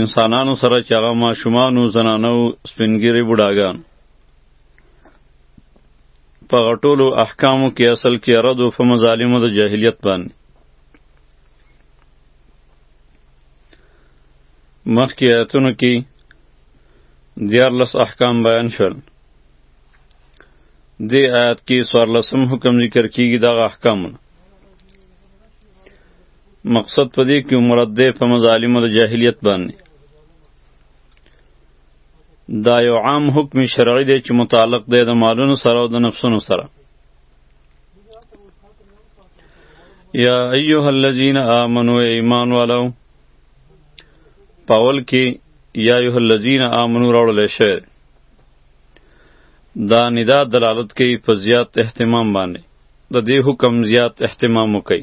انسانانو سره چې هغه ماشومانو زنانو سپینګیری بوډاګان په غټولو احکامو کې اصل کې رد او فمظالمو د جاهلیت باندې مخکې آیتونو کې دیارلس احکام بیان شول دې آیت کې څوارلسم حکم ذکر کیږي دغه احکامونه مقصد په دې کې مراد دی په مظالمو د جاهلیت باندې دا یو عام حکم شرعي دی چې متعلق دی د مالونو سره او د نفسونو سره یا ایها الذین آمنو ایمان والو پاول کې یا ایها الذین آمنو راوړل شوی دا ندا دلالت کوي په زیات اهتمام باندې د دې حکم زیات اهتمام وکړي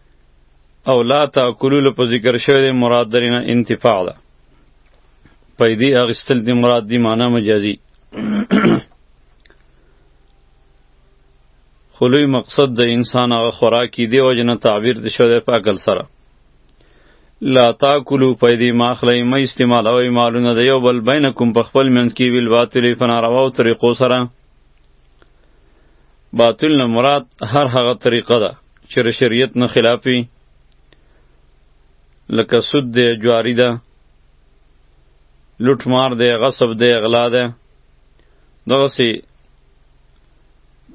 او لا تاکلو له په ذکر شوی دی مراد درینه انتفاع ده پیدې اغستل دی مراد دی معنا مجازي خلوی مقصد د انسان هغه خوراکي دی وجنه تعبیر دی شوی په عقل سره لا تاکلو پیدې ماخلی مې استعمالوي مالونه د یو بل بینکم په خپل منځ کې ویل باطلې فنارواو طریقو سره باطل نه مراد هر هغه طریقه ده چې د شریعت نه خلاف وي لکه سود دی جواری ده لوټمار دی غصب دی غلا ده دغسې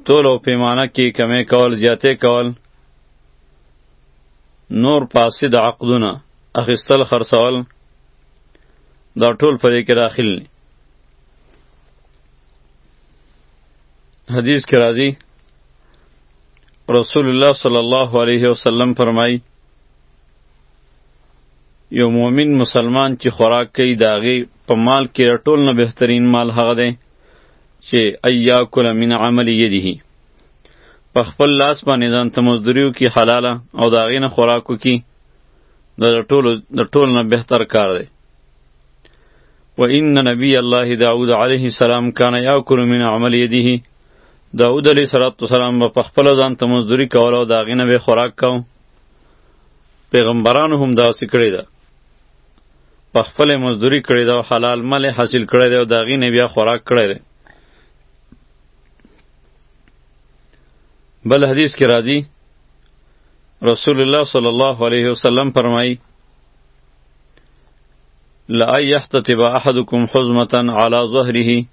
تول او پیمانه کې کمی کول زیاتې کول نور فاسد عقدونه اخیستل خرڅول دا ټول په دې کې داخل دي حدیث کې راځي رسول الله صلی الله علیه وسلم فرمایي یو مؤمن مسلمان چې خوراک کوي د هغې په مال کې د ټول نه بهترین مال هغه دی چې ایاکل من عمل یده په خپل لاس باندې ځان ته مزدوري وکړي حلاله او د هغې نه خوراک وکړي دا د ټولو د ټولو نه بهتر کار دی وان نبی الله داود علیه السلام کان یاکل من عمل یده داود علیه السلام په خپل ځان ته مزدوری کوله او دا غینه به خوراک کاو پیغمبرانو هم دا سکړی ده په خپل مزدوری کړی ده او حلال مال حاصل کړی ده او دا غینه بیا خوراک کړی ده بل حدیث کې راځي رسول الله صلی الله علیه وسلم فرمایي لا یحتتب احدکم حزمه علی ظهره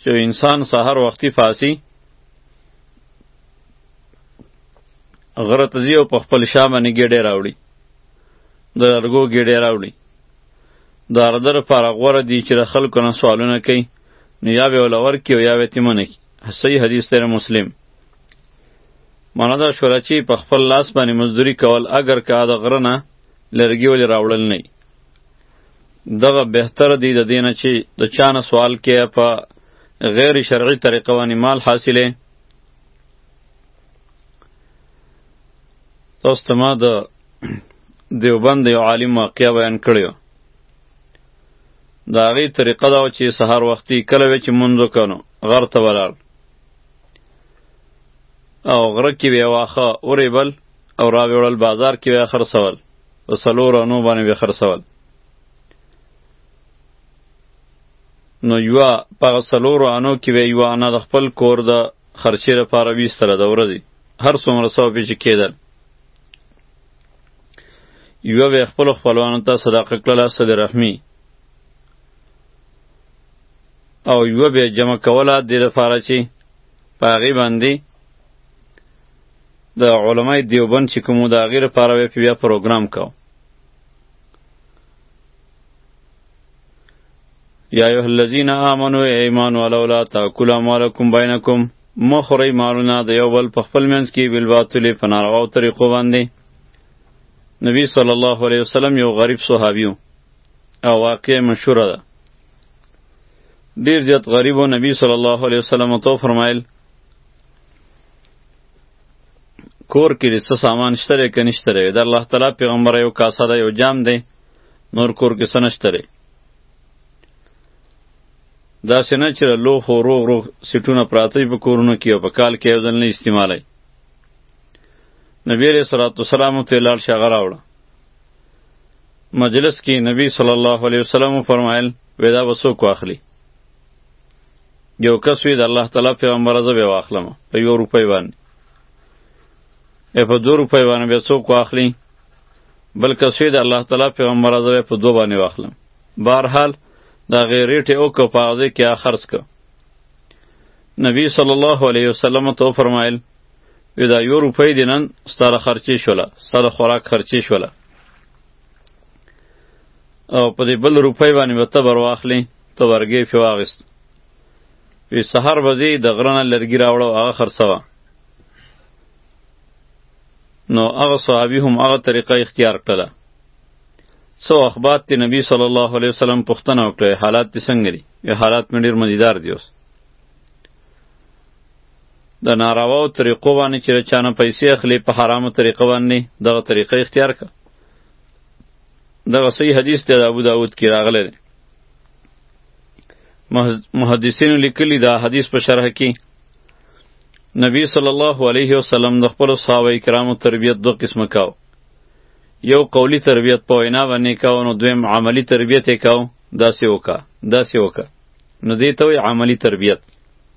چې انسان سحر وختي فاسی غره ته ځي او په خپل شا باندې ګېډې راوړي د لرګو ګېډې راوړي د ارده لپاره غوره دي چې د خلکو نه سوالونه کوي نو یا به یې وله ورکړي او یا به یې تیمه نه کړي صحیح حدیث تیر مسلم مانا دا شوله چې په خپل لاس باندې مزدوري کول اگر که د غره نه لرګي ولې راوړل نه دغه بهتر دی د دینه چې د چانه سوال کې په غیر شرعي طریقه باندې مال حاصله تاسو ته ما د دیوبند یو عالم واقعیا بیان کړیو د هغې طریقه دا چې سهار وختي کله وی چې منځ وکړو غر ته ولاړ او غره کې به واخه اوریبل او را وړل بازار کې به خرڅول او سلور انو باندې به خرڅول نو یو په سلور انو کې به یو انا د خپل کور د خرچې لپاره ویستله د ورځې هر څومره څو به چې کېدل یو به خپل خپلوانو ته صدقه کړله صدر رحمی او یو به جمع کوله د لپاره چې په هغې باندې د علماء دیوبند چې کومو د هغې لپاره به بیا پروګرام کو یا ایه الذین آمنو ای ایمان ولو لا تاکلوا اموالکم بینکم مخوری مالونه د یو بل په خپل منځ کې بل باطل په نارواو طریقو باندې نبی صلی الله علیه وسلم یو غریب صحابیو او واقع مشهوره ده ډیر زیات غریب و نبی صلی الله علیه وسلم تو فرمایل کور کې د څه سامان شته لري که نشته لري د الله تعالی پیغمبر یو کاسه ده یو جام دی نور کور کې څه نشته لري داسې نه چې لوښ و روغ روغ سیټونه پراته وي په کورونو کې او په کال کې یو ځل نه استعمالوي نبی علیه صلات وسلام ته یې لاړ شه هغه راوړه مجلس کې نبی صلی الله علیه وسلم فرمایل ودا وسو کو اخلي یو کس وی د الله تعالی پیغمبر زه به واخلم په یو روپۍ باندې ای په دو روپۍ باندې به څوک واخلي بل کس وی د الله تعالی پیغمبر زه به په دو باندې واخلم بهرحال دا غیر ریټ او کو پاغزه کې اخرس کو نبی صلی الله علیه وسلم تو فرمایل وی دا یو روپۍ دی نن ستاره خرچې شوله ستاره خوراک خرچې شوله او په دې بل روپۍ باندې به تبر واخلې تبرګې پې واغېست وی سهار به ځې د غره نه لرګي راوړه او هغه خرڅوه نو هغه صحابي هم هغه طریقه اختیار کړله څو اخبات دی نبی صلی الله علیه وسلم پوښتنه وکړه حالات دې څنګه دي حالات مې ډېر مزیدار دي اوس د نارواو طریقو باندې چې له چانه پیسې اخلي په حرامو طریقه باندې دغه طریقه اختیار کړه دغه صحیح حدیث دی د ابو داود کې راغلی دی محدثینو لیکلي دا حدیث په شرح کې نبی صلی الله علیه وسلم د خپل صحابه کرامو تربیت دوه قسمه کاو یو قولی تربیت په وینا باندې کاو نو دویم عملی تربیت یې کاو داسې وکا داسې وکا نو دې ته عملی تربیت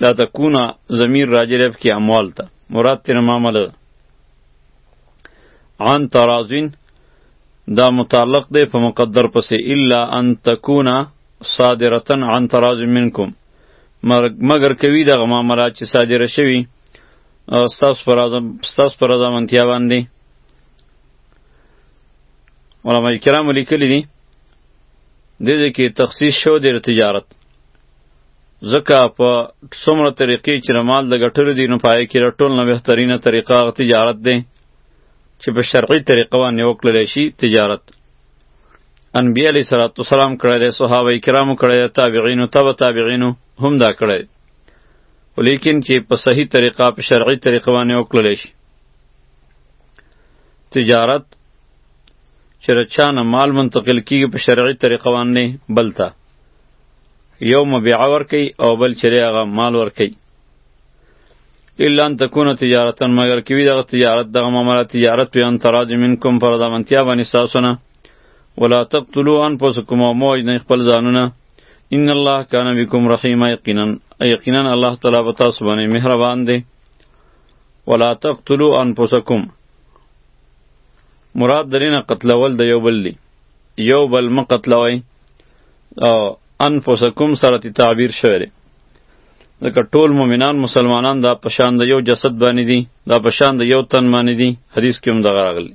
دا تکونه ضمیر راجع رب کی اموال ته مراد تیر معامل عن ترازین دا متعلق دی په مقدر پسې الا ان تکونا صادرتن عن تراز منکم مگر کوي دغه معامله چې صادره شوي ستاسو پر ستاسو پر ځمنتیا باندې علما کرام لیکلي دي د دې کې تخصیص شو د تجارت ځکه په څومره طریقې چې مال د ګټلو دي نو پای کې ټول نه بهترینه طریقه هغه تجارت دی چې په شرعي طریقه باندې وکړل شي تجارت انبیاء علیه الصلاۃ والسلام کړی دی صحابه کرامو کړی دی تابعینو تبع تابعینو هم دا کړی ولیکن چې په صحیح طریقه په شرعي طریقه باندې وکړل شي تجارت چې رچانه مال منتقل کیږي په شرعي طریقه باندې بلته یو مبیعه ورکي او بل چره هغه مال ورکي الا ان تكون تجارتا مگر کوي دغه تجارت دغه معامله تجارت په ان تراج منکم پر دمنتیا باندې ساسونه ولا تقتلوا انفسکم او موج نه خپل ځانونه ان الله کان بكم رحیم یقینا یقینا الله تعالی به تاسو باندې مهربان دی ولا تقتلوا انفسکم مراد درینه قتلول د یو بل دی یو بل مقتلوي او انفسکم سره تی تعبیر شوی دی ځکه ټول مؤمنان مسلمانان دا پشان د یو جسد باندې دي دا پشان د یو تن باندې دي حدیث کې هم دغه راغلی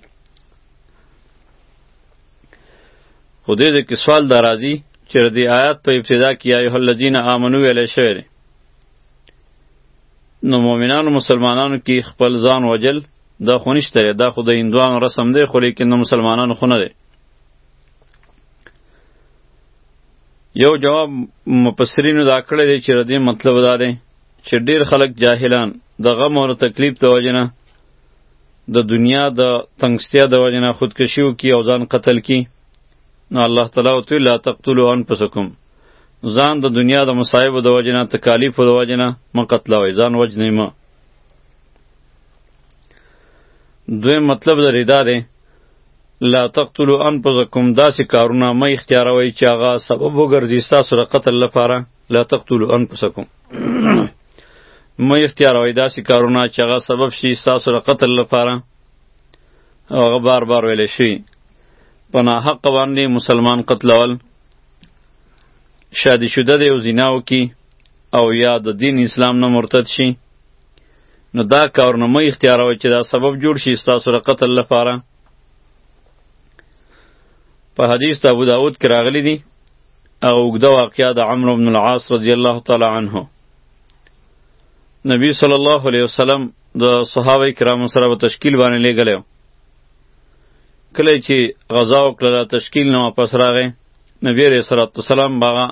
خو دې دې کې سوال دا راځي چې د آیات په ابتدا کې ایه الذین آمنو ویل شوی دی نو مؤمنانو مسلمانانو کې خپل ځان وجل دا خو نشته دا خو د هندوانو رسم دی خو لیکن د مسلمانانو خو نه دی یو جواب مفسرینو دا کړی دی چې ردی مطلب دا دی چې ډیر خلک جاهلان د غم او تکلیف د وجې نه د دنیا د تنګستیا د وجې نه خودکشي وکړي او ځان قتل کړي نو الله تعالی ورته لا تقتلوا انفسکم ځان د دنیا د مصایبو د وجې نه تکالیفو د وجې نه مه قتلوئ ځان وجنئ مه دویم مطلب د ردا دی لا تقتلوا انفسکم داسې کارونه مه اختیاروئ چې هغه سبب وګرځي ستاسو د قتل لپاره لا تقتلوا انفسکم مه اختیاروئ داسې کارونه چې هغه سبب شي ستاسو د قتل لپاره هغه بار بار ویلی شي په ناحق باندې مسلمان قتلول شادي شده دی او زنا وکړي او یا د دین اسلام نه مرتد شي نو دا کارونه مه اختیاروئ چې دا سبب جوړ شي ستاسو د قتل لپاره په حدیث د ابو داود کې راغلی دی او اوږده واقعه د عمرو بن العاص رضی الله تعالی عنه نبی صلی الله علیه وسلم د صحابه کرامو سره په تشکیل باندې لېږلی کله چې غذا وکړله تشکیل نه واپس راغی نبی علیه صلات وسلام به هغه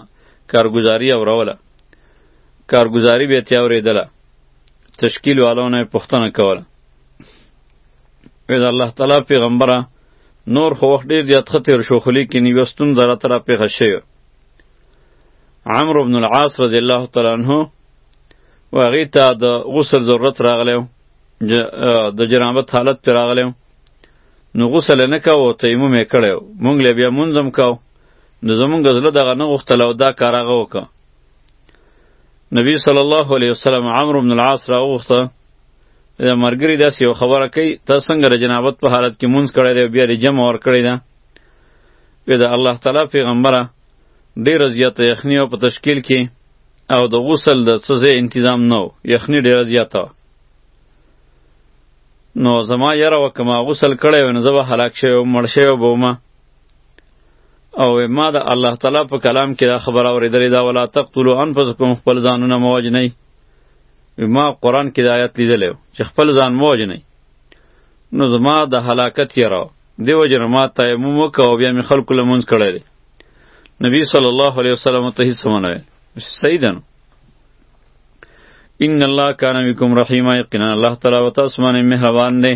کارګزاري اوروله کارګزاري به یې ترې اورېدله تشکیل والو نه پوښتنه کوله وې د الله تعالی پیغمبره نور خو وخت ډیر زیات ښه تیر شو خو لیکن یوه ستونزه راته را پېښه شوې عمرو بن العاص رضی الله تعالی عنه و هغې ته د غسل ضرورت راغلی و د جنابت حالت پرې راغلی و نو غسل یې نه کاوه تیمم یې کړی و مونږ له بیا مونځ هم کاو نو زمونږ زړه دغه نه غوښتل او دا کار هغه وکړه نبی صلی الله علیه وسلم عمرو بن العاص راوغوښته د مرګری داسې یو خبره کوي ته څنګه د جنابت په حالت کې مونځ کړی دی او بیا دې جمع ورکړی ده وی د الله تعالی پیغمبره ډېره زیاته یخني او په تشکیل کې او د غسل د څه ځای انتظام نه و یخني ډېره زیاته وه نو زما یره وه که ما غسل کړی وی نو زه به هلاک شوی وم مړ شوی به ومه او ما د الله تعالی په کلام کې دا خبره اورېدلې دا ولا تقتلوا انفسکم خپل ځانونه مو وجنئ ما قرآن کې د آیات لیدلی چې خپل ځان مو وجنئ نو زما د هلاکت یره دیو جن ما تیمم وکړ او بیا مې خلکو لمونځ کړی دی نبی صلی الله علیه وسلم ته هیڅ ونه ویل صحیح ده نو ان الله کان بكم رحیما یقینا الله تعالی و تاسو باندې مهربان دی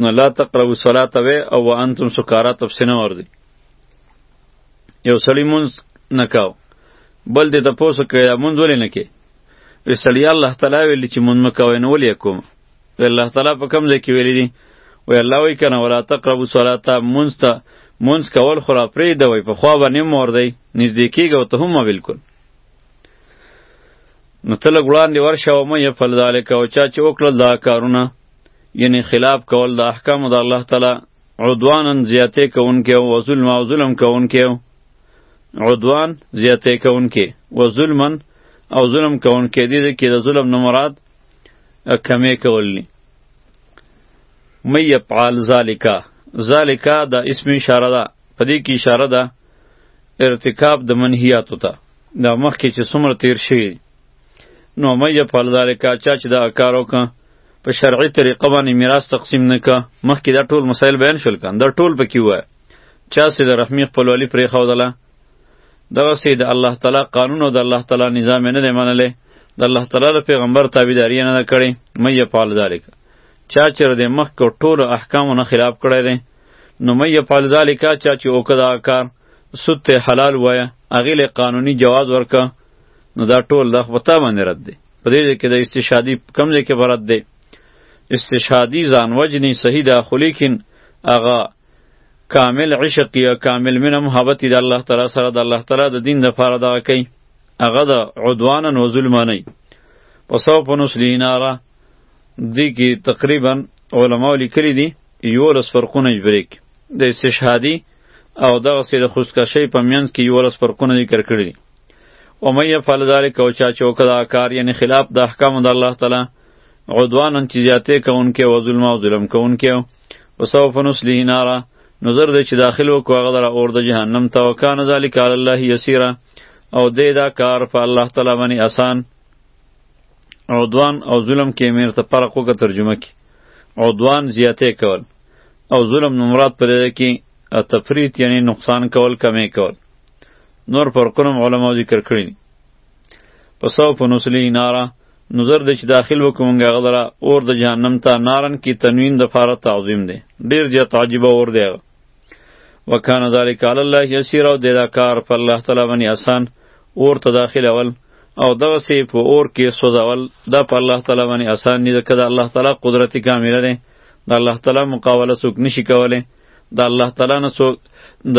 نو لا تقربوا الصلاة وی او وانتم سکارا تفسینه وردی یو سړی مونږ نکاو بل دې ته پوسو کې مونږ ولې نه کې وی سړی الله تعالی ویلی چې مونږ مکوې نه ولې کوم وی الله تعالی په کوم ځای کې ویلی دی وی الله وی کنه ولا تقربوا الصلاة مونږ ته مونږ کول خو را پرې دی وی په خوا باندې مور دی نږدې کېږي او ته هم بالکل نو ته لږ وړاندې ورشه او مه یې فل ذالک او چا چې وکړل دا کارونه یعنی خلاف کول د احکام د الله تعالی عدوانا زیاته کوونکې او ظلم او ظلم کوونکې عدوان زیاته کوونکې و ظلمن او ظلم کوونکې دي کې د ظلم نه مراد کمې کول نه مې یفعل ذالکا ذالکا د اسم اشاره ده په دې کې اشاره ده ارتکاب د منهیاتو ته دا مخکې چې څومره تیر شوي نو مې یفعل ذالکا چا چې دا کار وکړ په شرعي طریقه باندې میراث تقسیم نه کا مخکې دا ټول مسایل بیان شول کان دا ټول پکې وای چا سي د رحمی خپلوالی پرې خودله دغه سي د الله تعالی قانون او د الله تعالی نظام نه دی منلې د الله تعالی د پیغمبر تابعداري نه کړي مې پال ذالک چا چر د مخ کو ټول احکام نه خلاف کړی دی نو مې پال ذالک چا چې وکدا کار سوت حلال وای اغه له قانوني جواز ورکا نو دا ټول د خپل باندې رد دی په دې ځای کې د استشهادي کوم ځای کې برد دی استشهادي ځان وجني صحیح ده خو لیکن هغه کامل عشق یا کامل مینه محبت د الله تعالی سره د الله تعالی د دین لپاره دغه کوي هغه د عدوانا و ظلم نه په سو په نسلی ناره دی کې تقریبا علما لیکلي دي یو لس فرقونه جبریک د استشهادي او دغه سي د خوشکشي په میانس کې یو لس فرقونه ذکر کړی دي و مې یفعل ذلک او چا چې وکړه دا کار یعنې خلاف د احکامو د الله تعالی عدوانا چې زیاتې کوونکی و ظلم او ظلم کوونکی و سوف نصلیه ناره نو زر دی چې داخل وکړو هغه دره اور د جهنم ته و کان ذلک علی الله یسیره او دی دا کار په الله تعالی باندې آسان عدوان او ظلم کې میر ته فرق وکړه ترجمه کې عدوان زیاتې کول او ظلم نو مراد پرې کې تفریط یعنی نقصان کول کمی کول نور فرقونه علماء ذکر کړی پس او په نسلی نارا نظر د چې داخل وکومږه غلرا اور د جهنم ته نارن کی تنوین د فاره تعظیم دی ډیر زیات عجیب اور دی وکانه ذالک علی الله یسیر او د کار په الله تعالی باندې آسان اور ته داخل اول او دغه سی په اور کې سوزول دا په الله تعالی باندې آسان نه کده الله تعالی قدرت کامله ده د الله تعالی مقاوله څوک نشي کوله د الله تعالی نه څوک د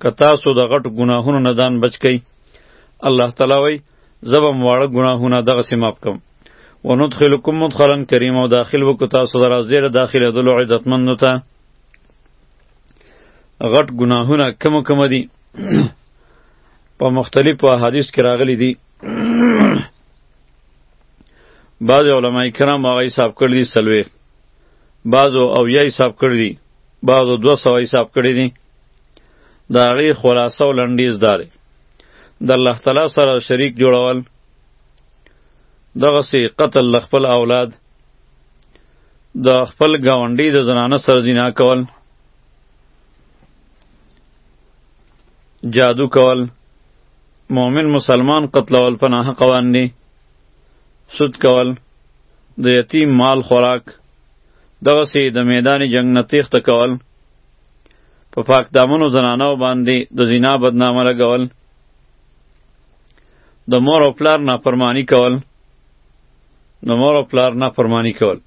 که تاسو د غټو ګناهونو نه ځان بچ کړئ الله تعالی وایي زه به مو واړه ګناهونه دغسې معاف کړم وندخلکم مدخلا کریما او داخل وکړو تاسو د راز زیره داخلېدلو عزتمندو ته غټ ګناهونه کم کم دي په مختلفو احادیث کې راغلي دي بعض علما کرام هغه حساب کړی دي سلوې بعضو او یا حساب کړی دي بعضو دوه سوه حساب کړی دي د هغې خلاصه او لنډیز دا دی د الله تعالی سره شریک جوړول دغسې قتل د خپل اولاد د خپل ګاونډي د زنانه سره زنا کول جادو کول مؤمن مسلمان قتلول په ناحقه باندې سود کول د یتیم مال خوراک دغسې د میدان جنګ نه تیښته کول په پاک دامنو زنانو باندې د زنا بدنامه لګول د مور او پلار نافرمانی کول د مور او پلار نافرمانی کول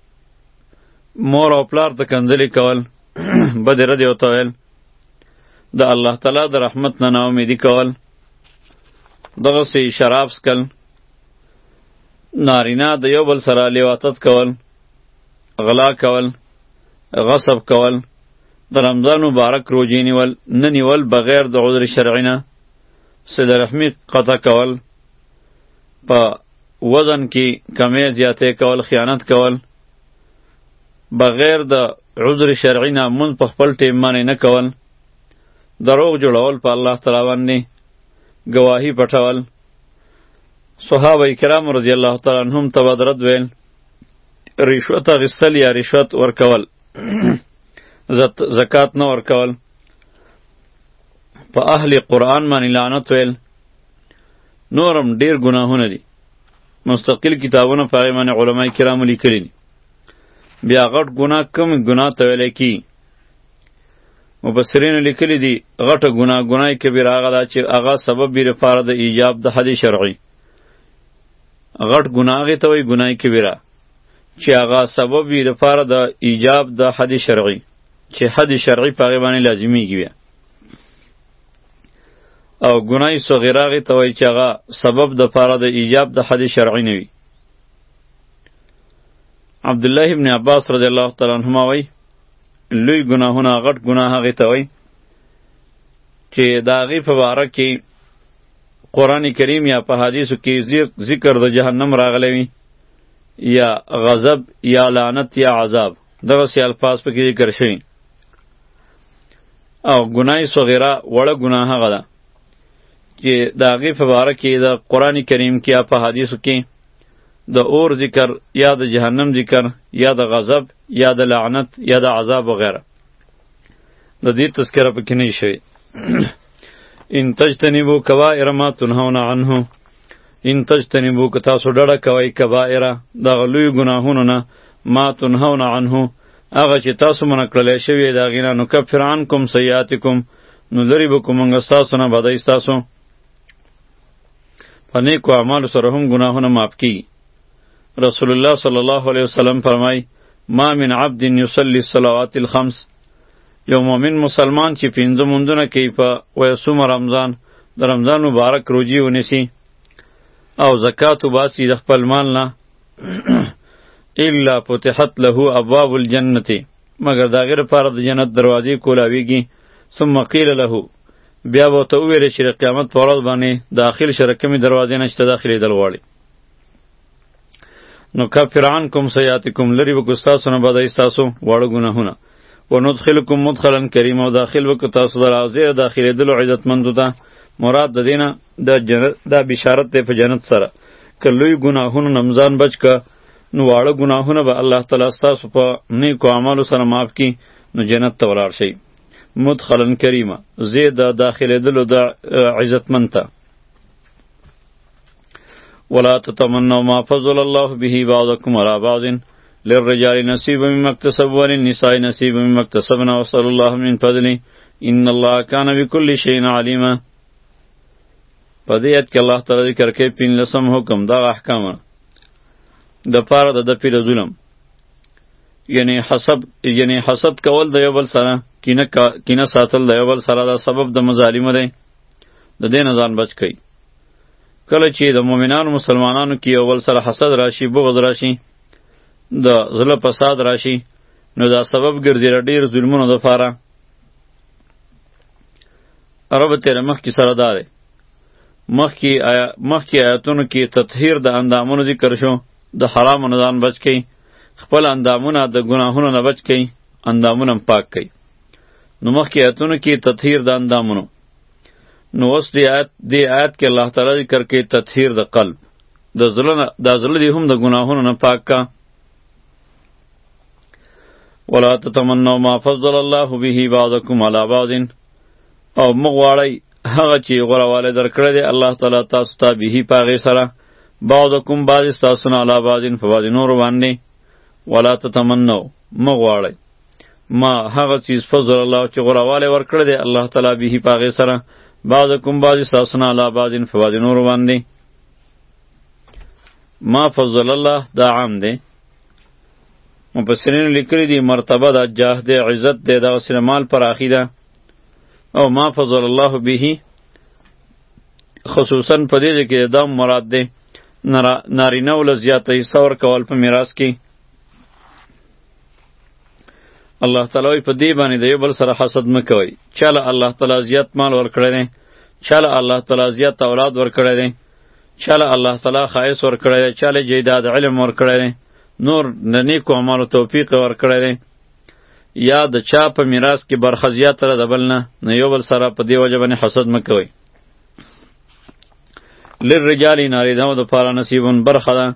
مور او پلار ته کنځلې کول بد رد او تویل د الله تعالی د رحمت نه ناامیدي کول دغه سي شراب سکل نارینا د یو بل سره لیواتت کول غلا کول غصب کول د رمضان مبارک روزې نیول نه نیول بغیر د عذر شرعي نه صله رحمي قطع کول په وزن کې کمی زیاتې کول خیانت کول بغیر د عذر شرعي نه مونځ په خپل ټیم باندې نه کول دروغ جوړول په الله تعالی باندې ګواهي پټول صحابه کرام رضی الله تعالی عنهم ته به د رد ویل رشوت اخیستل یا رشوت ورکول زکات نه ورکول په اهل قرآن باندې لعنت ویل نورم ډیر ګناهونه دي مستقل کتابونه په هغې باندې علما کرامو لیکلي دي بیا غټ ګناه کم ګناه ته ویلی کیږي مبصرینو لیکلی دی غټه ګناه ګناه کبیره هغه ده چې هغه سبب وي لپاره د ایجاب د حد شرعي غټ ګناه هغې ته وایي ګناه کبیره چې هغه سبب وي لپاره د ایجاب د حد شرعي چې حد شرعي په هغې باندې لازمیږي بیا او ګناه صغیره هغې ته وایي چې هغه سبب د لپاره د ایجاب د حد شرعي نه وي عبدالله ابن عباس رضی الله تعالی عنهما وایي لوی ګناهونه غټ ګناه هغې ته وایي چې د هغې په باره کې قران کریم یا په حدیثو کې ذکر د جهنم راغلی وي یا غضب یا لعنت یا عذاب دغه سی الفاظ په کې ذکر شوی او ګنای صغیره وړه ګناه هغه ده چې د هغې په باره کې د قرآن کریم کې یا په حدیثو کې د اور ذکر یا د جهنم ذکر یا د غضب یا د لعنت یا د عذاب وغیره د دې تذکره پکې نه شوی ان تجتنبو کبائر ما تنهون عنه ان تجتنبو که تاسو ډډه کوئ کبائر دغه لوی ګناهونو نه ما تنهون عنه هغه چې تاسو منع کړلی شوي د هغې نه نکفر عنکم سیئاتکم نو لرې به کړو موږ ستاسو نه بدۍ ستاسو په نیکو اعمالو سره هم ګناهونه معاف کیږي رسول الله صلی الله علیه وسلم فرمای ما من عبد یصلی الصلوات الخمس یو مؤمن مسلمان چې پنځه مونځونه کوي په ویصوم رمضان د رمضان مبارک روجی ونیسي او زکات وباسي د خپل مال نه الا فتحت له ابواب الجنت مگر دا غیر پر د جنت دروازې کولاویږي ثم قیل له بیا به ته ویل شي قیامت پر ورځ باندې داخل شرکمې دروازې نشته داخلي دل غواړي نو کفران کوم سیاتکم لری وکړو ستاسو نه بدای ستاسو واړه ګناهونه و ندخلکم مدخلا کریم او داخل وکړو تاسو در حاضر داخلې دلو عزتمندو ته مراد د دینه د جنت د بشارت ته په جنت سره که لوی ګناهونه نمزان بچ که نو واړه ګناهونه به الله تعالی ستاسو په نیکو اعمالو سره معاف کړي نو جنت ته ولاړ شئ مدخلا کریمه زید داخلې دلو د عزتمند ته ولا تتمنوا ما فضل الله به بعضكم على بعض للرجال نصيب مما اكتسب وللنساء نصيب مما اكتسبن وصلى الله من فضله ان الله كان بكل شيء عليما په دې آیت کې الله تعالی ذکر کوي پین لسم حکم دا احکام د پاره د د پیل ظلم یعنی حسب یعنی حسد کول د یو بل سره کینه کینه ساتل د یو بل سره دا سبب د مظالم دی د دین ځان بچ کئ کله چې د مؤمنانو مسلمانانو کې یو بل سره حسد راشي بغض راشي د زړه فساد راشي نو دا سبب ګرځي را ډیر ظلمونو د فاره عرب تیر مخ کی سره دار مخ کی آیا مخ کی آیاتونو کې تطهیر د اندامونو ذکر شو د حرام نه ځان بچ کی خپل اندامونه د ګناهونو نه بچ کی اندامونه پاک کی نو مخ کی آیاتونو کې تطهیر د اندامونو نو اوس دی آیت دی آیت کې الله تعالی ذکر کې تطهیر د قلب د زړه د زړه دی هم د ګناهونو نه پاک کا ولا تتمنوا ما فضل الله به بعضکم علی بعض او مغواړی هغه چې غره والے درکړه دی الله تعالی تاسو ته به پاغه سره بعضکم بعض تاسو نه علی بعض فواز نور باندې ولا تتمنوا مغواړی ما هغه چیز فضل الله چې غورواله ورکړ دی الله تعالی به پاغه سره بعض کوم بعض ساسنا لا بعض فواز نور باندې ما فضل الله دا عام دی مفسرین لیکلی دی مرتبه دا جاه دی عزت دی دا سره مال پر اخیده او ما فضل الله به خصوصا په دې کې دا مراد دی نارینه ول زیاته حصہ ورکول په میراث کې الله تعالی په دې باندې د یو بل سره حسد مکوي چاله الله تعالی زیات مال ورکړی دی چاله الله تعالی زیات اولاد ورکړی دی چاله الله تعالی خایس ورکړی دی چاله جیداد علم ورکړی دی نور د نیکو اعمالو توفیق ورکړی دی یا د چا په میراث کې برخه زیاته ده د بل نه نه یو بل سره په دې وجه باندې حسد مکوي للرجال ناریدهو دپاره نصیبون برخه ده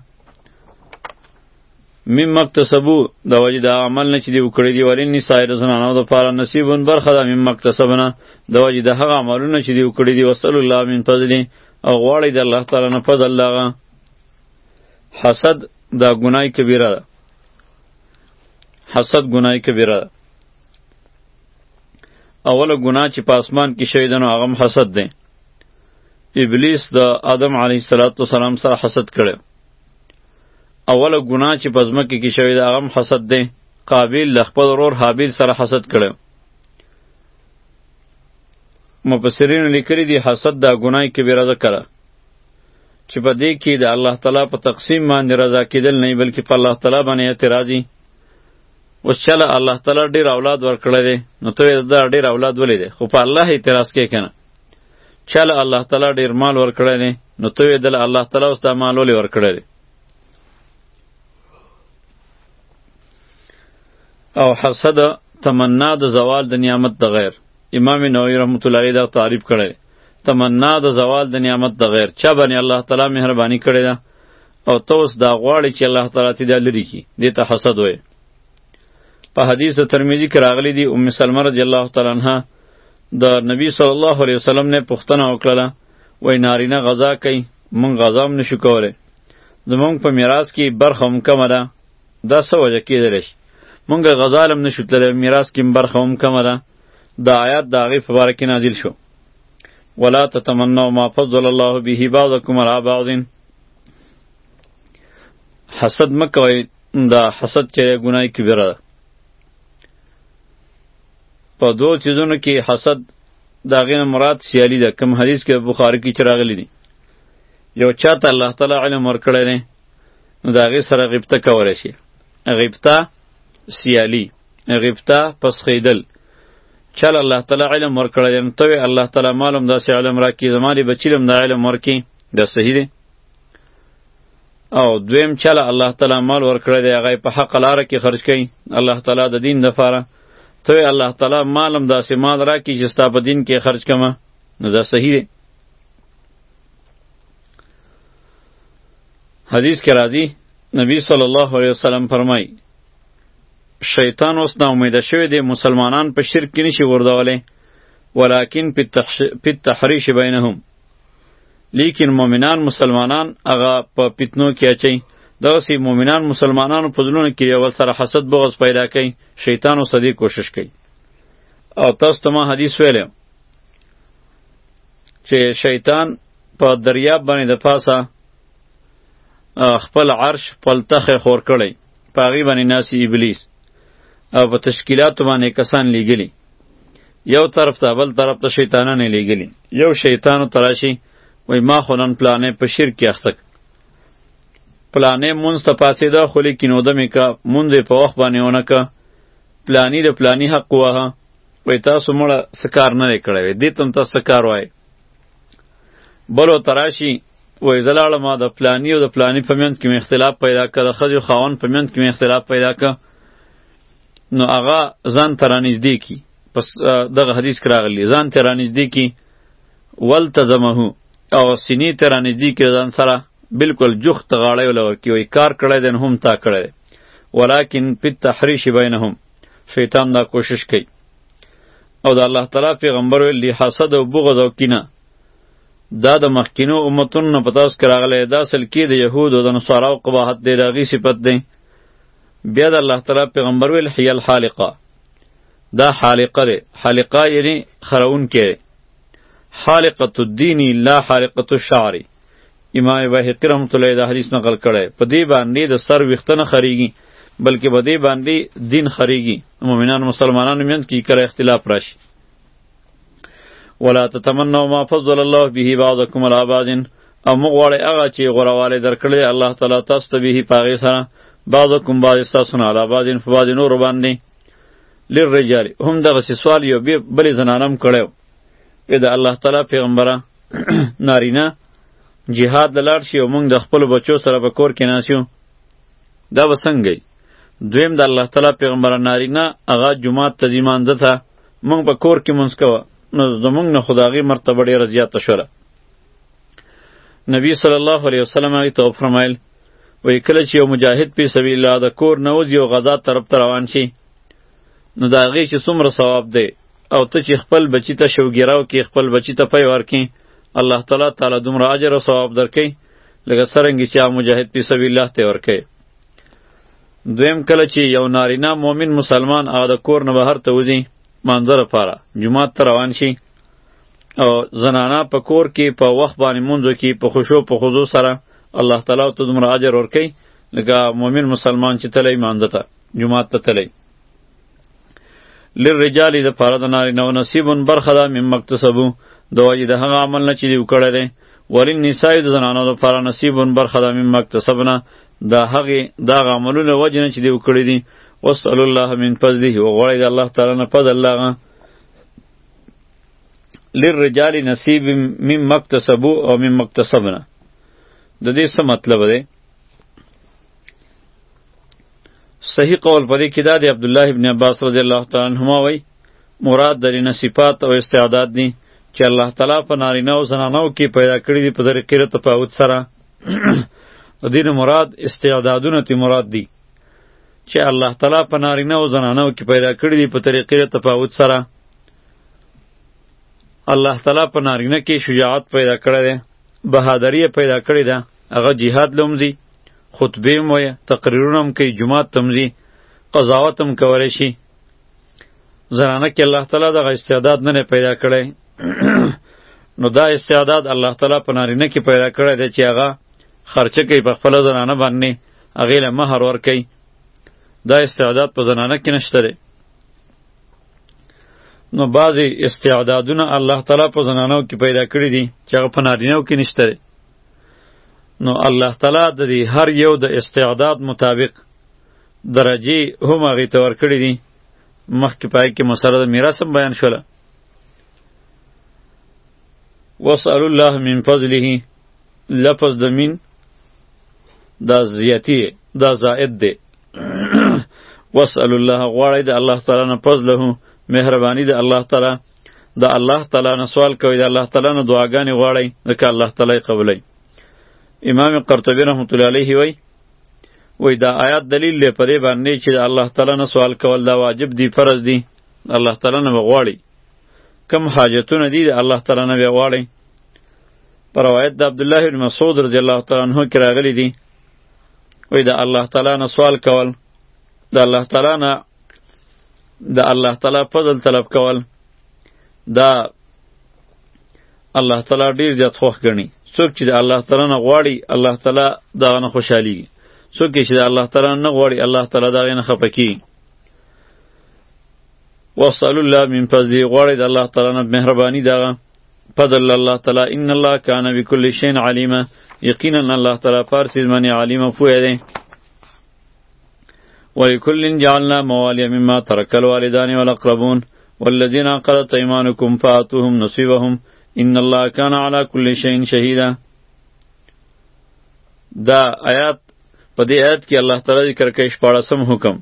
مم مکتسبو د وجه د عمل نه چې دی وکړی دی ولین نسای د زنانو د پاره نصیبون برخه ده مم مکتسبنه د وجه د هغه عملونه چې دی وکړی دی وصلی الله من فضل او غواړی د الله تعالی نه فضل لاغه حسد دا ګنای کبیره ده حسد ګنای کبیره ده اوله ګناه چې په اسمان کې شوی ده نو هغه حسد ده ابلیس د آدم علیه السلام سره حسد کړی اوله ګناه چې په ځمکه کې شوې ده هغه هم حسد دی قابیل له خپل ورور حابیل سره حسد کړی مفسرینو لیکلي دي حسد دا ګناه کبیره ده کړه چې په دې کې د الله تعالی په تقسیم باندې رضا کېدل نه بلکې په الله تعالی باندې اعتراضي اوس چله الله تعالی ډیر اولاد ورکړی دی نو ته دا ډیر اولاد ولې دی خو په الله اعتراض کې کنه چله الله تعالی ډیر مال ورکړی دی نو ته دل الله تعالی اوس دا مال ولې ورکړی دی او حسد تمنا د زوال د نعمت د غیر امام نووي رحمت الله علیه دا تعریف کړی تمنا د زوال د نعمت د غیر چا باندې الله تعالی مهرباني کړې ده او ته اوس دا غواړې چې الله تعالی تی دا لري کی دې ته حسد وای په حدیث ترمذی کې راغلی دی ام سلمہ رضی الله تعالی عنها د نبی صلی الله علیه وسلم نه پوښتنه وکړه وای نارینه غذا کوي مونږ غزا هم نشو کولی زمونږ په میراث کې برخه هم کمه ده دا څه وجه کېدلی شي مونږ غزا هم نشو تللی میراث کې هم برخه هم کمه ده دا آیات د هغې په باره کې نازل شو ولا تتمنوا ما فضل الله به بعضکم علی بعض حسد مکوئ دا حسد چې ګناه کبیره ده په دوه چیزونو کې حسد دا غین مراد سیالی ده کم حدیث کې بخاری کې چراغلی دي یو چاته الله تعالی علم ورکړی دی نو دا غي سره غیبته کولای شي غیبته سیالی غیبته پسخیدل چل الله تعالی علم ورکړی دی نو ته الله تعالی معلوم داسې علم راکړي زما دې بچی لم دا علم ورکړي دا صحیح دی او دویم چل الله تعالی مال ورکړی دی هغه په حق لاره کې خرج کړي الله تعالی د دین لپاره ته الله تعالی مالم داسې مال راکړي چې ستا په دین کې خرج کمه نو دا صحیح دی حدیث کې راځي نبی صلی الله علیه وسلم فرمایي شیطان اوس نا امیده شوی دی مسلمانان په شرک کې نشي وردولی ولکن په تحریش بینهم لیکن مؤمنان مسلمانان هغه په فتنو کې اچي دغسې مؤمنان مسلمانانو په زړونو کې یو سره حسد بغض پیدا کوي شیطان اوس دې کوشش کوي او تاسو ته ما حدیث ویلی چې شیطان په دریاب باندې د پاسه خپل عرش پلتخه خور کړی په هغې باندې ناسي ابلیس او په تشکیلاتو باندې کسان لیږلي یو طرف ته بل طرف ته شیطانان لیږلي یو شیطانو ته راشي وایي ما خو نن پلانې په شرک کې اخته پلانې مونځ ته پاسېده خو لیکن اوده مې که مونځ یې په وخت باندې ونه که پلانی د پلانی حق ووهه وایي تاسو مړه څه کار نه دی کړی وی دې ته هم تاسو څه کار وایې بلو تراشی وې زلاله ما د پلانی او د پلانی په منځ کې مې اختلاف پیدا کړ د خځې خاون په منځ کې مې اختلاف پیدا کړ نو هغه ځان ترانځدې کی پس دغه حدیث کراغلی ځان ترانځدې کی ولتزمه او سینې ترانځدې کی ځان سره بالکل جخت غاړی ولور کی وې کار کړی دین هم تا کړی ولیکن په تحریش بینهم شیطان دا کوشش کوي او د الله تعالی پیغمبر ویل دی حسد او بغض او کینه دا د مخکینو امتونو نه پتاس کراغله دا سل کې د یهود او د نصارا او قباحت دی راغي صفت دی بیا د الله تعالی پیغمبر ویل حی الحالقه دا حالقه ده حالقه یعنی خرون کې حالقه الدین لا حالقه الشعری امام بهقی رحمت الله دا حدیث نقل کړی په دې باندې د سر ویختنه خریږي بلکې په دې باندې دین خریږي مؤمنان مسلمانانو منځ کې کله اختلاف راشي ولا تتمنوا ما فضل الله به بعضكم على بعض او موږ غواړی هغه چې غوروالی درکړی الله تعالی تاسو ته به په هغې سره بعضکم بعض ستاسو نه علی بعض په بعض نورو باندې للرجال هم دغسې سوال یو بلې زنانه هم کړی و د الله تعالی پیغمبره نارینه جهاد لار شي او موږ د خپل بچو سره په کور کې ناسیو دا به څنګه دویم د الله تعالی پیغمبر نارینه هغه جمعات ته ځي مانځه ته موږ په کور کې مونځ کوه نو زمونږ نه خو د هغې مرتبه ډېره زیاته شوله نبی صلی الله علیه وسلم هغې ته وفرمایل وایي کله چې یو مجاهد پې سبیل الله د کور نه وځي او غذا طرف ته روان شي نو د هغې چې څومره ثواب دی او ته چې خپل بچی ته شوګیراو کې خپل بچی ته پي ورکې الله تعالی تعالی دومره اجر او ثواب درکې لکه سرنګ چې هغه مجاهد په سبیل الله ته ورکې دویم کله چې یو نارینه مؤمن مسلمان هغه د کور نه بهر ته وځي منظر لپاره جمعه ته روان شي او زنانا په کور کې په وخت باندې مونږ کې په خوشو په خضوع سره الله تعالی ته دومره اجر ورکې لکه مؤمن مسلمان چې تلی مانځه ته جمعه ته تلی للرجال د پاره د نارینه او نصیب برخه ده مم مکتسبو د وجې د هغه عمل نه چې دی وکړی دی ولین نساء د زنانو د پاره نصیب برخه ده مم مکتسبنا د هغې د هغه عملونه وجې نه چې دی وکړی دی وصل الله من فضله وغواړی د الله تعالی نه فضل الله للرجال نصیب مم مکتسبو او مم مکتسبنا د دې څه مطلب دی صحیح قول پدې کې دا دی عبد الله ابن عباس رضی الله تعالی عنهما وای مراد د رینه صفات او استعداد دي چې الله تعالی په نارینه او زنانو کې پیدا کړی دي په ذریعه کې تفاوت سره د دین مراد استعدادونه تی مراد دي چې الله تعالی په نارینه او زنانو کې پیدا کړی دي په طریقې تفاوت سره الله تعالی په نارینه کې شجاعت پیدا کړی دی بهادری پیدا کړی ده هغه جهاد لومځي خطبه هم وایه تقریرونه هم کوي جماعت ته هم ځي قضاوت هم کولی شي زنانه کې الله تعالی دغه استعداد نه پیدا کړی نو دا استعداد الله تعالی په نارینه کې پیدا کړی دی چې هغه خرچه کوي په خپله زنانه باندې هغې له مهر ورکوي دا استعداد په زنانه کې نشته دی نو بعضې استعدادونه الله تعالی په زنانو کې پیدا کړي دي چې هغه په نارینهو کې نشته دی نو الله تعالی د دې هر یو د استعداد مطابق درجه هم هغه ته ورکړي دي مخکې پای کې مسله د میراث هم بیان شوله واسأل الله من فضله لفظ د مين دا زیاتی دا زائد دی واسأل الله غواړی د الله تعالی نه فضله مهربانی د الله تعالی د الله تعالی نه سوال کوي د الله تعالی نه دعاګانې غواړي ځکه الله تعالی قبولوي امام قرطبي رحمت الله علیه وی وی دا آیات دلیل دی پرې باندې چې د الله تعالی نه سوال کول دا واجب دی فرض دی الله تعالی نه غواړي کم حاجتونه دي د الله تعالی نه غواړي پر روایت د عبد الله بن مسعود رضی الله تعالی عنہ کې راغلي دي وی د الله تعالی نه سوال کول د الله تعالی نه د الله تعالی فضل طلب کول دا الله تعالی ډیر زیات خوښ ګڼي څوک چې د الله تعالی نه غواړي الله تعالی دغه نه خوشحالیږي څوک چې د الله تعالی نه غواړي الله تعالی دغه نه خفه کیږي وصل الله من فضله غواړي د الله تعالی نه مهرباني دغه فضل الله تعالی ان الله کان بكل شیء علیما یقینا الله تعالی فارسی منی علیما فوه دی ولکل جعلنا موالي مما ترك الوالدان والاقربون والذين عقدت ايمانكم فاتوهم نصيبهم ان الله كان على كل شيء شهيدا دا آیات په دې آیات کې الله تعالی ذکر کوي شپاړسم حکم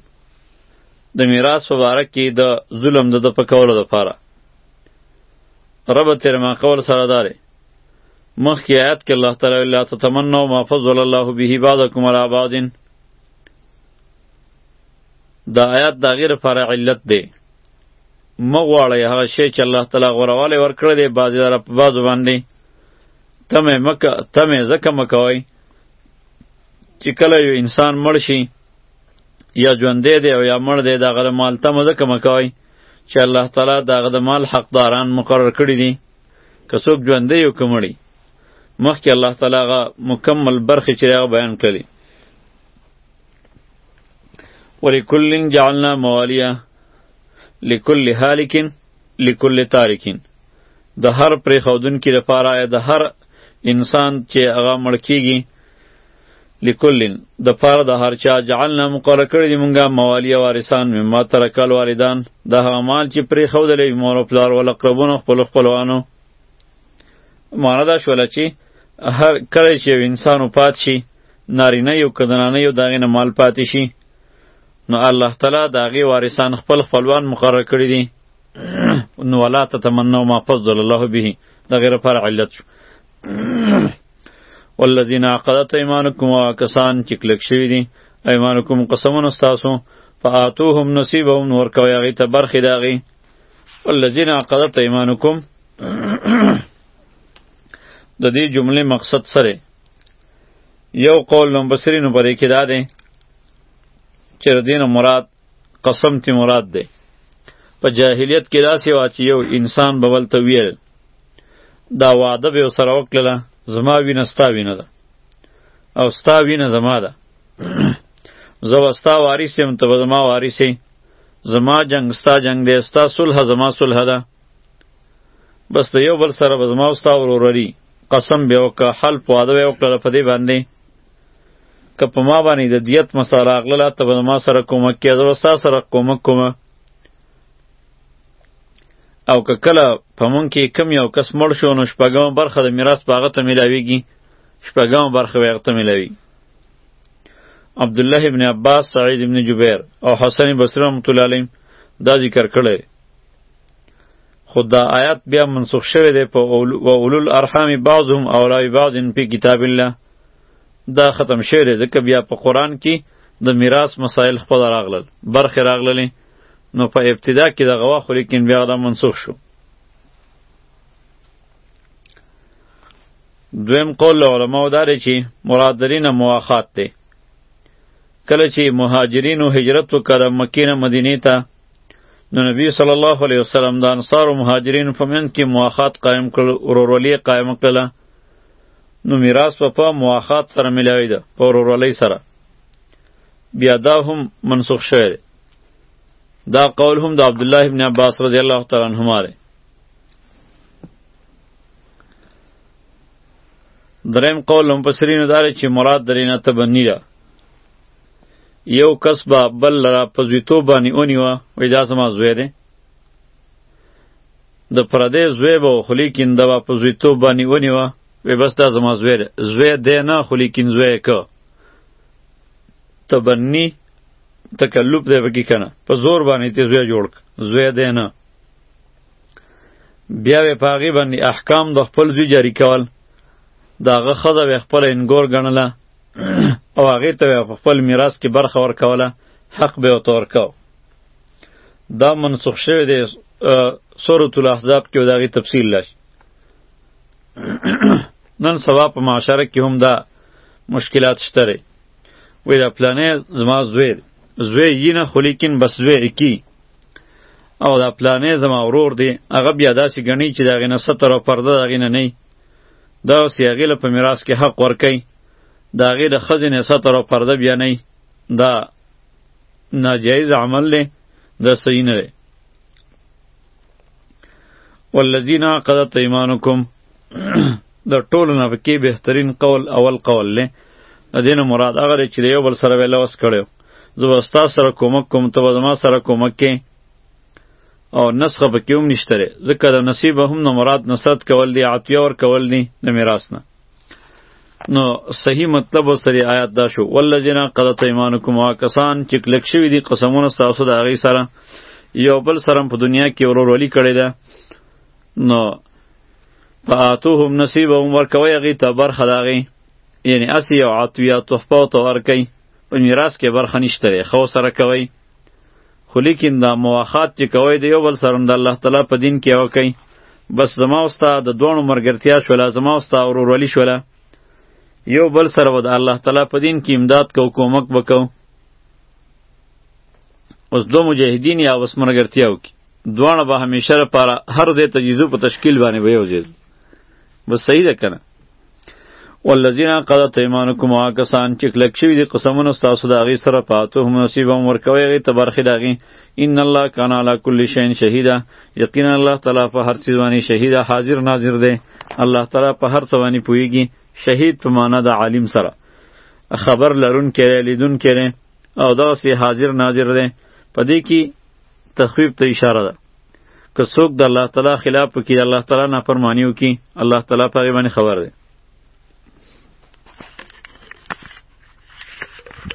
د میراث په باره کې د ظلم د د پکولو لپاره رب تیر ما قول سره داره مخکې آیات کې الله تعالی لا تتمنوا ما فضل الله به بعضکم علی بعض دا آیات دا غیر پر علت دی مغواړی هغه شی چې الله تعالی غورواله ورکړی دی بازی دار په بازو باندې تمه مکه تمه زکه مکوي چې کله یو انسان مړ شي یا ژوندې دی او یا مړ دی دا غره مال تمه زکه مکوي چې الله تعالی دا غره مال حقداران مقرر کړی دي که څوک ژوندې یو کمړي مخکې الله تعالی هغه مکمل برخې چې هغه بیان کړي ولکل جعلنا موالیا لکل هالک لکل تارک د هر پرې خودن کې لپاره یا د هر انسان چې هغه مړ کیږي لکل د پاره د هر چا جعلنا مقرر کړی دی مونږه موالی وارثان مما ترکل والدان د هغه مال چې پرې خودلې مور او پلار ول قربون خپل خپلوانو معنا دا شوله چې هر کله چې یو انسان وفات شي نارینه یو که زنانه یو د هغې نه مال پاتې شي نو الله تعالی د هغې وارثان خپل خپلوان مقرر کړي دي نو ولا تتمنوا ما فضل الله به د غیر پر علت شو والذین عقدت ایمانکم و کسان چې کلک شوي دي ایمانکم قسمونه ستاسو فآتوهم نصیبهم نور کوي هغې ته برخې د هغې والذین عقدت ایمانکم د دې جملې مقصد سره یو قول نو بصری نو پرې کې دا دی چې دین مراد قسم تی مراد دی په جاهلیت کې داسې وا چې یو انسان به ولته ویل دا وعده به سره وکړه زما وینه ستا وینه ده او ستا وینه زما ده زه وستا وارث یم ته به زما وارث یې زما جنګ ستا جنګ دی ستا صلح زما صلح ده بس د یو بل سره به زما او ستا ورورولي قسم به وکړه حلف واده به وکړه په دې باندې که په ما باندې د دیت مسله راغله ته به ما سره کومک کې زه به ستا سره کومک کوم او که کله په مونږ کې کم یو کس مړ شو نو شپږمه برخه د میراث په هغه ته میلاویږي شپږمه برخه به هغه ته میلاوي عبدالله ابن عباس سعید ابن جبیر او حسن بصری رحمت الله علیهم دا ذکر کړی خو دا آیات بیا منسوخ شوی دی په اولو الارحام بعضهم اولا بعض په کتاب الله دا ختم شوی دی ځکه بیا په قرآن کې د میراث مسائل خپل راغلل برخې راغللې نو په ابتدا کې دغه واخو لیکن بیا دا منسوخ شو دویم قول علماء داره چې مراد درین مواخات دی کله چې مهاجرینو هجرت وکړه مکې نه مدینې ته نو نبی صلی الله علیه وسلم د انصار او مهاجرینو په منځ کې مواخات قائم کړ ورورولي قائم کړله نو میراث په پا مواخات سره ملاوی ده په ورورولۍ سره بیا دا هم منسوخ شوی دا قول هم د عبد الله ابن عباس رضی الله تعالی عنهما دی دریم قول مفسرینو دا چې مراد درې نه تبنی ده یو کس به بل لره په زویتوب باندې ونیوه وایي دا زما زوی دی د پردې زوی به و خو لیکن ده به په زویتوب باندې ونیوه وایي بس دا زما زوی دی زوی دی نه خو لیکن زوی یې که تبنی تکلف دی پکې که نه په زور باندې تې زوی جوړ که زوی دی نه بیا وی پاغي باندې احکام د خپل زوی جاری کول داغه خزه وی خپل انګور غنله او هغه ته خپل میراث کې برخه ورکوله حق به وتور کو دا منسوخ شوی دی سورۃ الاحزاب کې داغي تفصیل لش نن سبا په معاشره کې هم دا مشکلات شته لري وی دا پلانې زما زوی زوی یې نه خو لیکن بس زوی کی او دا پلانې زما ورور دی هغه بیا داسې ګڼي چې د هغې نه ستر او پرده د هغې نه نه دا اوس یې هغې له په میراث کې حق ورکوي د هغې د ښځې نه ستر او پرده بیا نه دا ناجایز عمل دی دا صحیح نه دی والذین عقدت ایمانکم د ټولو نه پکې بهترین قول اول قول دی د دې نه مراد هغه چې د یو بل سره ویله وس کړی زه به ستا سره کومک کوم ته به زما سره کومک کې او نسخه پکې هم نشته دی ځکه د نصیب هم نه مراد نصرت کول دی عطیه ور کول دی د میراث نه نو صحیح مطلب او سری آیات دا شو والذین قضت ایمانکم وا کسان چې کلک شوی دي قسمونه تاسو د هغې سره یو بل سره په دنیا کې ورورولي کړې ده نو فآتوهم نصیبهم ورکوی هغې ته برخه د هغې یعنی اسی یو عطویه تحفه ورته ورکوي په میراث کې برخه نشته لري خو سره کوي خو لیکن دا مواخات چې کوي د یو بل سره د الله تعالی په دین کې او کوي بس زما اوستا د دوه مرګرتیا شولا زما اوستا ورورولي شولا یو بل سره ود الله تعالی په دین کې امداد کو کومک وکاو اوس دو مجاهدین یا اوس مرګرتیا وکي دوه به همیشه لپاره هر دې تجیزو په تشکیل باندې ویو زید بس صحیح ده کنه والذین قضت ایمانکم هغه کسان چې کلک شوي دي قسمونه ستاسو د هغې سره په اتو هم نصیب هم ورکوئ هغې ته برخې د هغې ان الله کان علی کل شین شهیده یقینا الله تعالی په هر څیز باندې شهیده حاضر ناظر دی الله تعالی په هر څه باندې پوهیږي شهید په معنا د عالم سره خبر لرون کړي لیدون کړي او دغسې حاضر ناظر دی په دې کې تخویب ته اشاره ده که څوک د الله تعالی خلاف وکړي الله تعالی نافرمانی وکړي الله تعالی په هغې باندې خبر دی